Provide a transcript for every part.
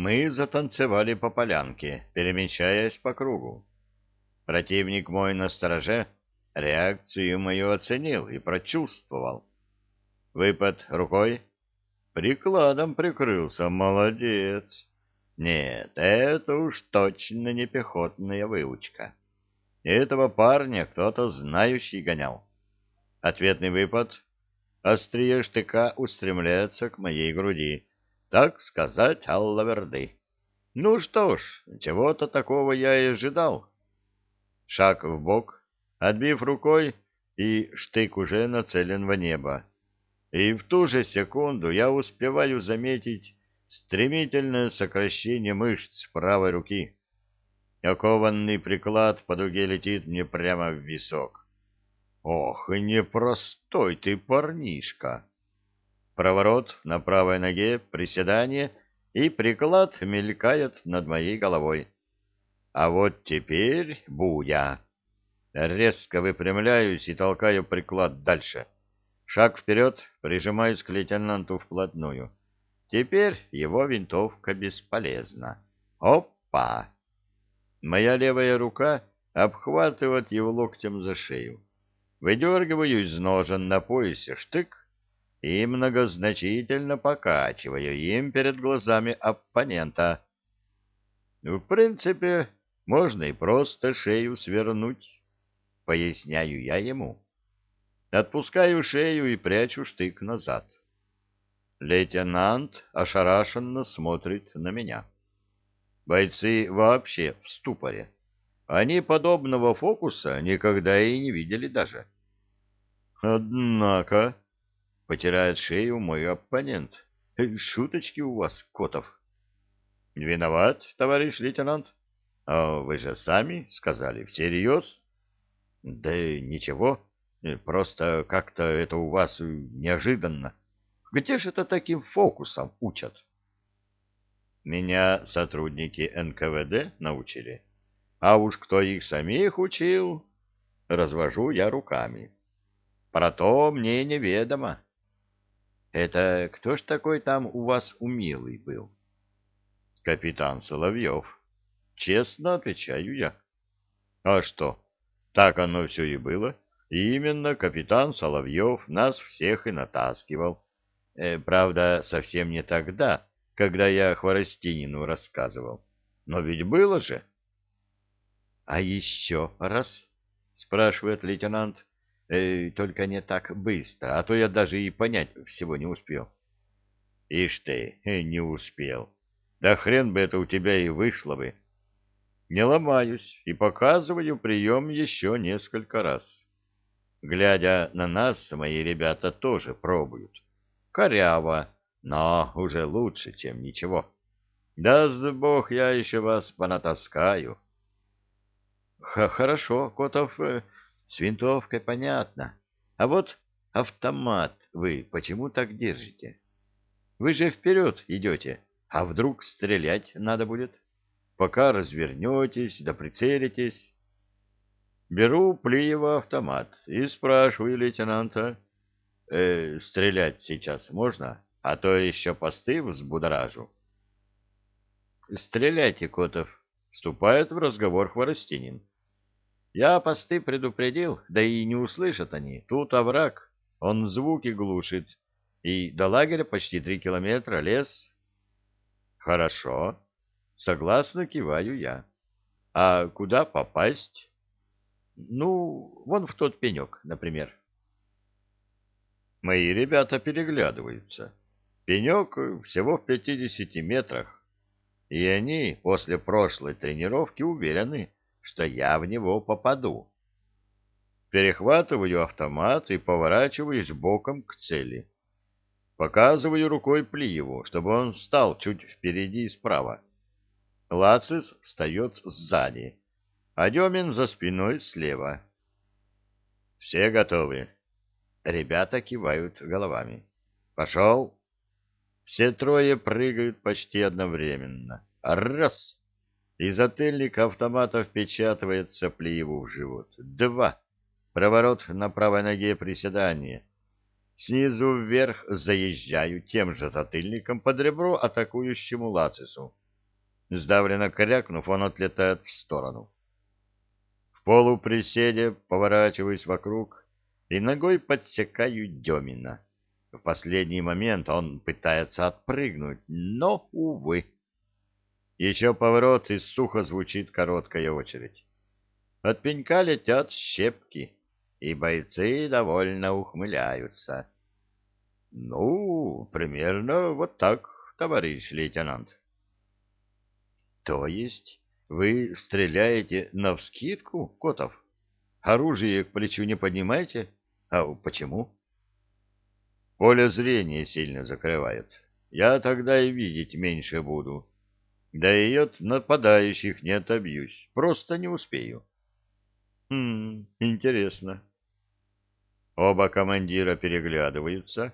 Мы затанцевали по полянке, перемещаясь по кругу. Противник мой на стороже реакцию мою оценил и прочувствовал. Выпад рукой, прикладом прикрылся, молодец. Нет, это уж точно не пехотная выучка. Этого парня кто-то знающий гонял. Ответный выпад. Острие штыка устремляется к моей груди. Так сказать, аллаверды. Ну что ж, чего-то такого я и ожидал. Шаг в бок, отбив рукой, и штык уже нацелен в небо. И в ту же секунду я успеваю заметить стремительное сокращение мышц правой руки. Окованный приклад по дуге летит мне прямо в висок. Ох, и непростой ты парнишка! Проворот на правой ноге, приседание, и приклад мелькает над моей головой. А вот теперь буя. Резко выпрямляюсь и толкаю приклад дальше. Шаг вперед, прижимаюсь к лейтенанту вплотную. Теперь его винтовка бесполезна. Опа! Моя левая рука обхватывает его локтем за шею. Выдергиваю из ножен на поясе штык и многозначительно покачиваю им перед глазами оппонента. В принципе, можно и просто шею свернуть, поясняю я ему. Отпускаю шею и прячу штык назад. Лейтенант ошарашенно смотрит на меня. Бойцы вообще в ступоре. Они подобного фокуса никогда и не видели даже. Однако, потирает шею мой оппонент. Шуточки у вас, Котов. Виноват, товарищ лейтенант. А вы же сами сказали, всерьез? Да ничего, просто как-то это у вас неожиданно. Где же это таким фокусом учат? Меня сотрудники НКВД научили. А уж кто их самих учил, развожу я руками. Про то мне неведомо. Это кто ж такой там у вас умелый был? Капитан Соловьев. Честно отвечаю я. А что, так оно все и было. И именно капитан Соловьев нас всех и натаскивал. Э, правда, совсем не тогда, когда я Хворостинину рассказывал. Но ведь было же. — А еще раз? — спрашивает лейтенант. Э, — Только не так быстро, а то я даже и понять всего не успел. — Ишь ты, э, не успел. Да хрен бы это у тебя и вышло бы. Не ломаюсь и показываю прием еще несколько раз. Глядя на нас, мои ребята тоже пробуют. Коряво но уже лучше, чем ничего. Даст Бог, я еще вас понатаскаю. Х Хорошо, Котов, э, с винтовкой понятно. А вот автомат вы почему так держите? Вы же вперед идете, а вдруг стрелять надо будет? Пока развернетесь да прицелитесь. Беру Плиева автомат и спрашиваю лейтенанта, э, стрелять сейчас можно? — а то еще посты взбудоражу. «Стреляйте, Котов!» — вступает в разговор Хворостинин. «Я посты предупредил, да и не услышат они. Тут овраг, он звуки глушит, и до лагеря почти три километра лес». «Хорошо», — согласно киваю я. «А куда попасть?» «Ну, вон в тот пенек, например». Мои ребята переглядываются. Пенек всего в 50 метрах, и они после прошлой тренировки уверены, что я в него попаду. Перехватываю автомат и поворачиваюсь боком к цели. Показываю рукой Плиеву, чтобы он встал чуть впереди и справа. Лацис встает сзади, а Демин за спиной слева. Все готовы. Ребята кивают головами. Пошел. Все трое прыгают почти одновременно. Раз! И затыльник автомата впечатывается Плиеву в живот. Два! Проворот на правой ноге приседание. Снизу вверх заезжаю тем же затыльником под ребро атакующему Лацису. Сдавленно крякнув, он отлетает в сторону. В полуприседе поворачиваюсь вокруг и ногой подсекаю Демина. В последний момент он пытается отпрыгнуть, но, увы. Еще поворот, и сухо звучит короткая очередь. От пенька летят щепки, и бойцы довольно ухмыляются. — Ну, примерно вот так, товарищ лейтенант. — То есть вы стреляете навскидку, Котов? Оружие к плечу не поднимаете? А почему? — Поле зрения сильно закрывает. Я тогда и видеть меньше буду. Да и от нападающих не отобьюсь, просто не успею. — Хм, интересно. Оба командира переглядываются,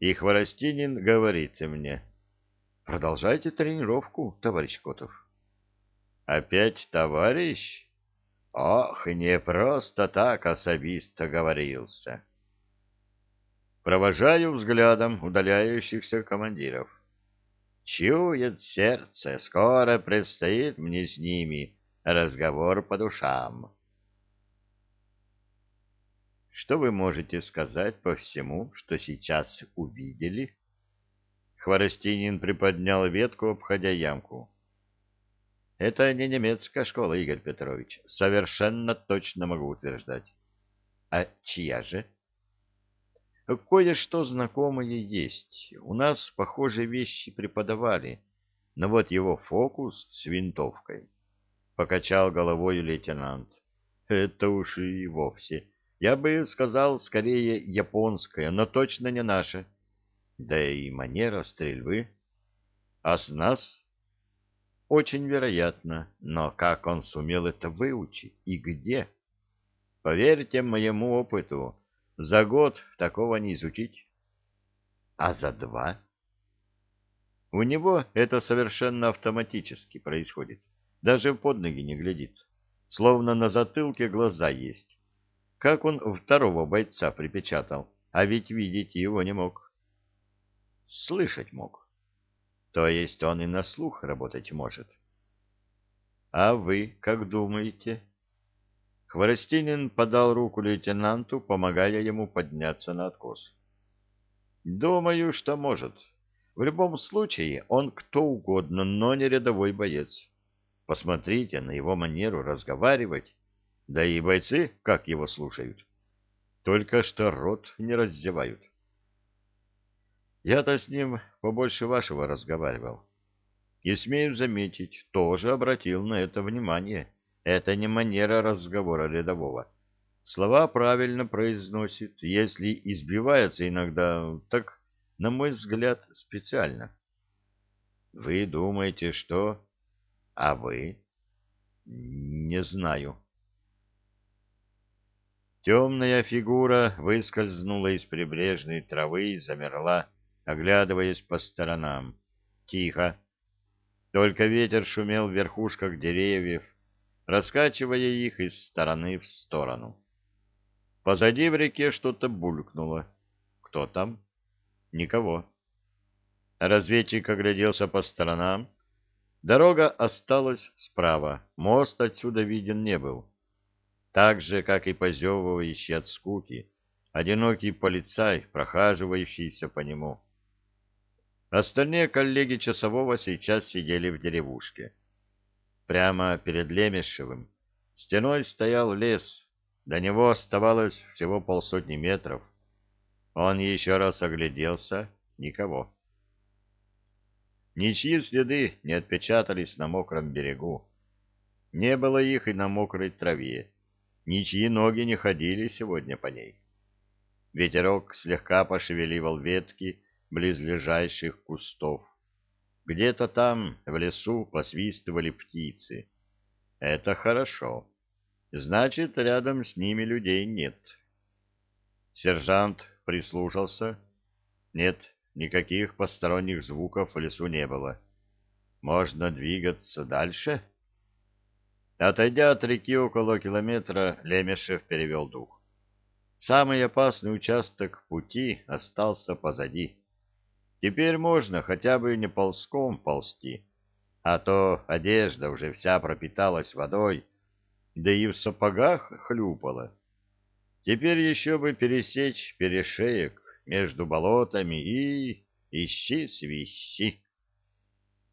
и Хворостинин говорит мне. — Продолжайте тренировку, товарищ Котов. — Опять товарищ? Ох, не просто так особист говорился. Провожаю взглядом удаляющихся командиров. Чует сердце, скоро предстоит мне с ними разговор по душам. Что вы можете сказать по всему, что сейчас увидели? Хворостинин приподнял ветку, обходя ямку. Это не немецкая школа, Игорь Петрович. Совершенно точно могу утверждать. А чья же? Кое-что знакомое есть. У нас похожие вещи преподавали. Но вот его фокус с винтовкой. Покачал головой лейтенант. Это уж и вовсе я бы сказал, скорее японская, но точно не наша. Да и манера стрельбы. А с нас? Очень вероятно, но как он сумел это выучить и где? Поверьте моему опыту, за год такого не изучить. А за два? У него это совершенно автоматически происходит. Даже под ноги не глядит. Словно на затылке глаза есть. Как он второго бойца припечатал, а ведь видеть его не мог. Слышать мог. То есть он и на слух работать может. А вы как думаете? Хворостинин подал руку лейтенанту, помогая ему подняться на откос. Думаю, что может. В любом случае, он кто угодно, но не рядовой боец. Посмотрите на его манеру разговаривать да и бойцы как его слушают. Только что рот не раздевают. Я-то с ним побольше вашего разговаривал. И, смею заметить, тоже обратил на это внимание. Это не манера разговора рядового. Слова правильно произносит, если избивается иногда, так, на мой взгляд, специально. Вы думаете, что... А вы? Не знаю. Темная фигура выскользнула из прибрежной травы и замерла, оглядываясь по сторонам. Тихо. Только ветер шумел в верхушках деревьев, раскачивая их из стороны в сторону. Позади в реке что-то булькнуло. Кто там? Никого. Разведчик огляделся по сторонам. Дорога осталась справа, мост отсюда виден не был так же, как и позевывающий от скуки, одинокий полицай, прохаживающийся по нему. Остальные коллеги часового сейчас сидели в деревушке. Прямо перед Лемешевым стеной стоял лес, до него оставалось всего полсотни метров. Он еще раз огляделся — никого. Ничьи следы не отпечатались на мокром берегу. Не было их и на мокрой траве Ничьи ноги не ходили сегодня по ней. Ветерок слегка пошевеливал ветки близлежащих кустов. Где-то там, в лесу, посвистывали птицы. Это хорошо. Значит, рядом с ними людей нет. Сержант прислушался. Нет, никаких посторонних звуков в лесу не было. Можно двигаться дальше? — Отойдя от реки около километра, Лемешев перевел дух. Самый опасный участок пути остался позади. Теперь можно хотя бы не ползком ползти. а то одежда уже вся пропиталась водой, да и в сапогах хлюпала. Теперь еще бы пересечь перешеек между болотами и ищи свищи.